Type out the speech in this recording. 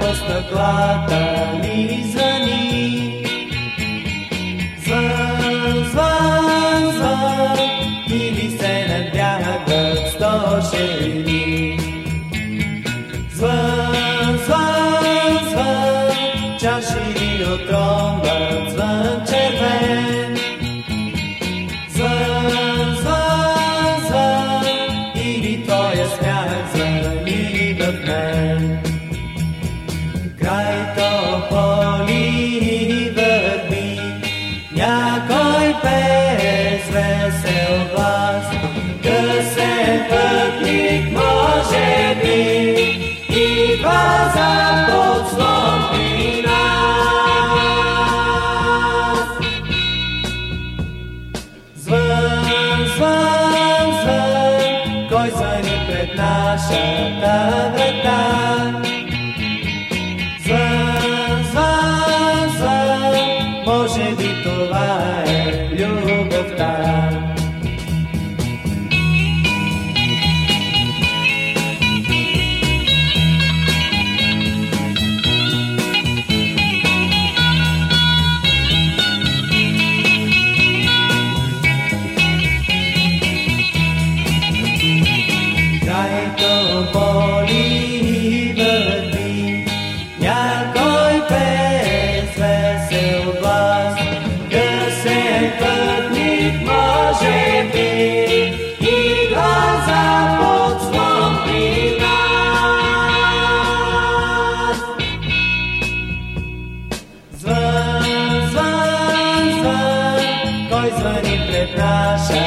по стъклата ни звъни. Звън, звън, звън, или се надягат сто жени. Звън, звън, звън, чаши ни отромват Край тополи върви, някой пее с весел глас. Късен пред нашата врата? स्वनिप्रकाशता